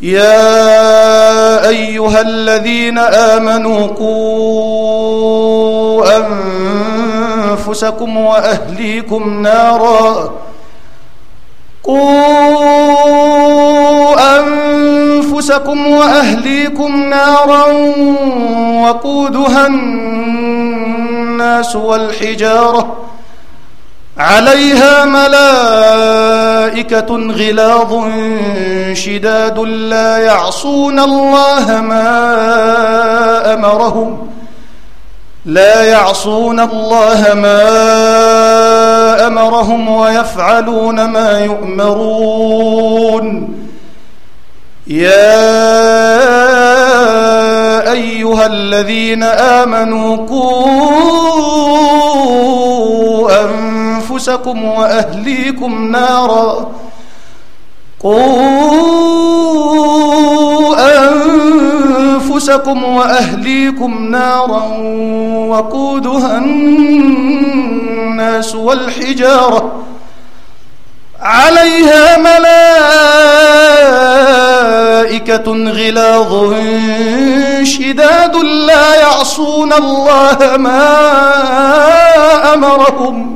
يا أيها الذين آمنوا قوا أنفسكم وأهليكم نارا. قوا أنفسكم وأهليكم نارا وقودها الناس والحجارة. عليها ملائكة غلاظ شداد لا يعصون الله ما أمرهم. لا يعصون الله ما أمرهم ويفعلون ما يؤمرون. يا أيها الذين آمنوا قوا أنفسكم وأهليكم نارا. قوا أنفسكم وأهليكم نارا وقودها الناس والحجارة. عليها ملائكة غلاظ شداد لا يعصون الله ما أمرهم.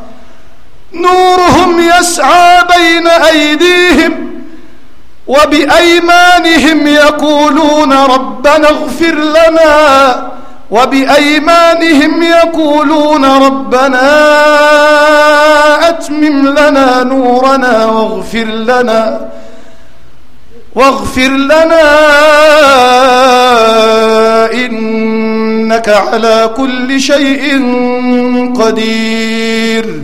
نورهم يسعى بين أيديهم وبأيمانهم يقولون ربنا اغفر لنا وبأيمانهم يقولون ربنا أتمم لنا نورنا واغفر لنا واغفر لنا إنك على كل شيء قدير